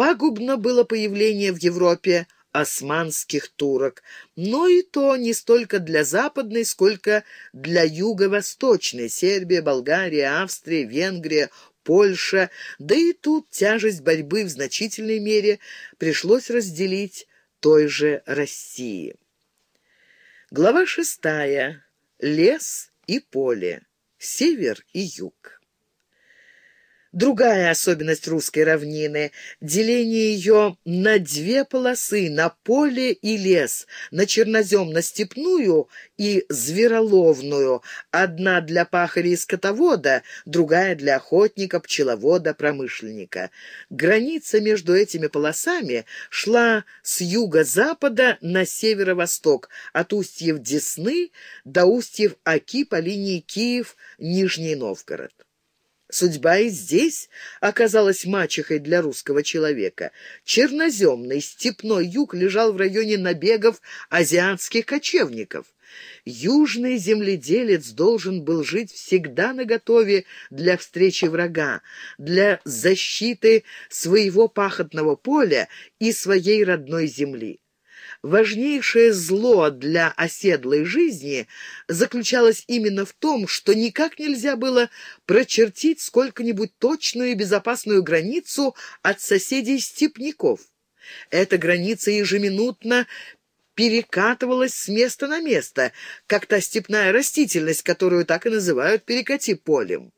Пагубно было появление в Европе османских турок, но и то не столько для западной, сколько для юго-восточной Сербия, Болгария, Австрия, Венгрия, Польша, да и тут тяжесть борьбы в значительной мере пришлось разделить той же России. Глава шестая. Лес и поле. Север и юг. Другая особенность русской равнины — деление ее на две полосы, на поле и лес, на черноземно-степную и звероловную, одна для пахаря и скотовода, другая для охотника, пчеловода, промышленника. Граница между этими полосами шла с юго-запада на северо-восток, от устьев Десны до устьев Оки по линии Киев-Нижний Новгород. Судьба и здесь оказалась мачехой для русского человека. Черноземный степной юг лежал в районе набегов азиатских кочевников. Южный земледелец должен был жить всегда наготове для встречи врага, для защиты своего пахотного поля и своей родной земли. Важнейшее зло для оседлой жизни заключалось именно в том, что никак нельзя было прочертить сколько-нибудь точную и безопасную границу от соседей-степняков. Эта граница ежеминутно перекатывалась с места на место, как та степная растительность, которую так и называют «перекати полем».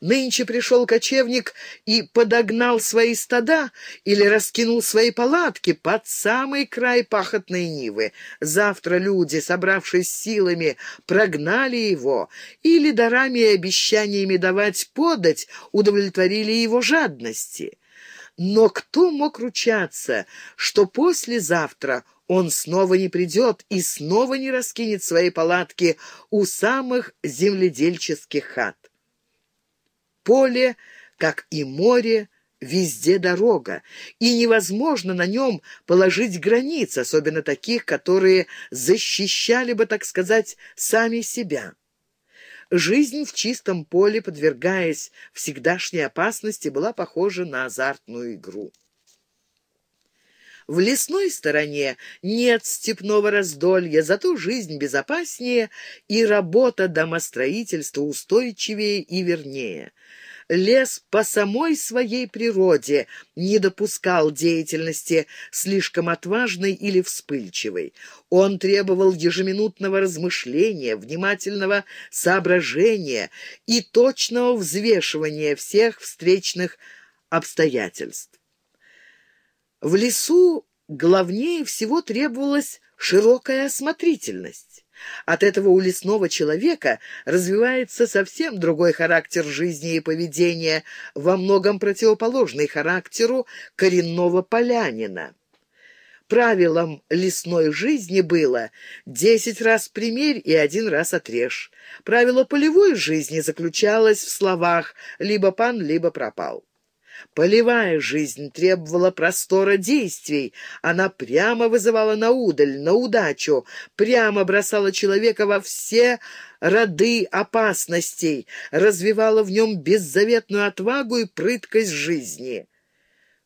Нынче пришел кочевник и подогнал свои стада или раскинул свои палатки под самый край пахотной нивы. Завтра люди, собравшись силами, прогнали его или дарами и обещаниями давать подать, удовлетворили его жадности. Но кто мог ручаться, что послезавтра он снова не придет и снова не раскинет свои палатки у самых земледельческих хат? Поле, как и море, везде дорога, и невозможно на нем положить границ, особенно таких, которые защищали бы, так сказать, сами себя. Жизнь в чистом поле, подвергаясь всегдашней опасности, была похожа на азартную игру. В лесной стороне нет степного раздолья, зато жизнь безопаснее и работа домостроительства устойчивее и вернее. Лес по самой своей природе не допускал деятельности слишком отважной или вспыльчивой. Он требовал ежеминутного размышления, внимательного соображения и точного взвешивания всех встречных обстоятельств. В лесу главнее всего требовалась широкая осмотрительность. От этого у лесного человека развивается совсем другой характер жизни и поведения, во многом противоположный характеру коренного полянина. Правилом лесной жизни было «десять раз примерь и один раз отрежь». Правило полевой жизни заключалось в словах «либо пан, либо пропал». Полевая жизнь требовала простора действий. Она прямо вызывала на удаль, на удачу, прямо бросала человека во все роды опасностей, развивала в нем беззаветную отвагу и прыткость жизни.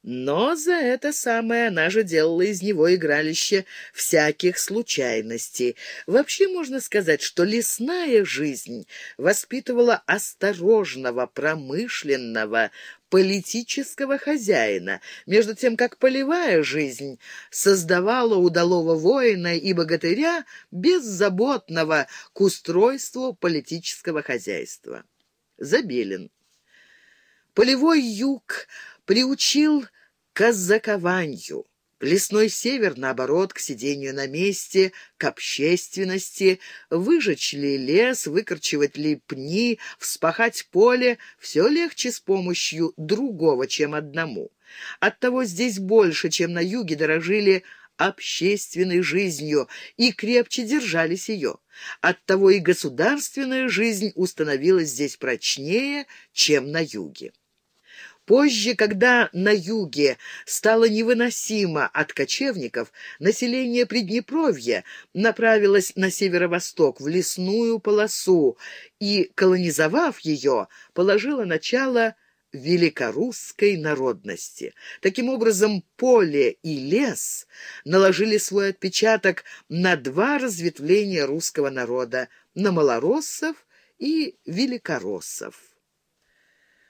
Но за это самое она же делала из него игралище всяких случайностей. Вообще можно сказать, что лесная жизнь воспитывала осторожного, промышленного, политического хозяина, между тем как полевая жизнь создавала удалого воина и богатыря беззаботного к устройству политического хозяйства. Забелин. Полевой юг приучил к казакованию. Лесной север, наоборот, к сидению на месте, к общественности, выжечь ли лес, выкорчевать ли пни, вспахать поле — все легче с помощью другого, чем одному. Оттого здесь больше, чем на юге, дорожили общественной жизнью и крепче держались ее. Оттого и государственная жизнь установилась здесь прочнее, чем на юге. Позже, когда на юге стало невыносимо от кочевников, население Приднепровья направилось на северо-восток, в лесную полосу, и, колонизовав ее, положило начало великорусской народности. Таким образом, поле и лес наложили свой отпечаток на два разветвления русского народа – на малороссов и великороссов.